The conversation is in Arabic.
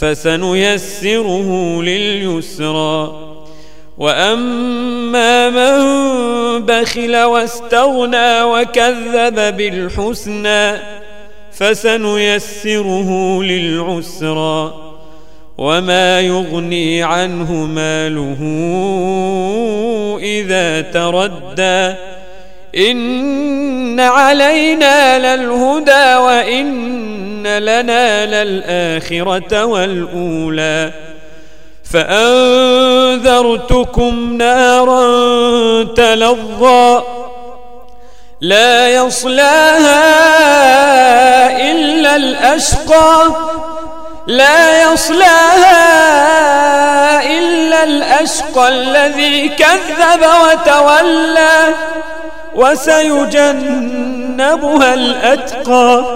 فسنيسره لليسرى. وأما من بخل واستغنى وكذب بالحسنى فسنيسره للعسرى. وما يغني عنه ماله إذا تردى. إن علينا للهدى وإن لنا للآخرة والأولى. فأنذرتكم نارا تلظى لا يصلاها إلا الأشقى. لا يصلاها إلا الأشقى الذي كذب وتولى وسيجنبها الأتقى.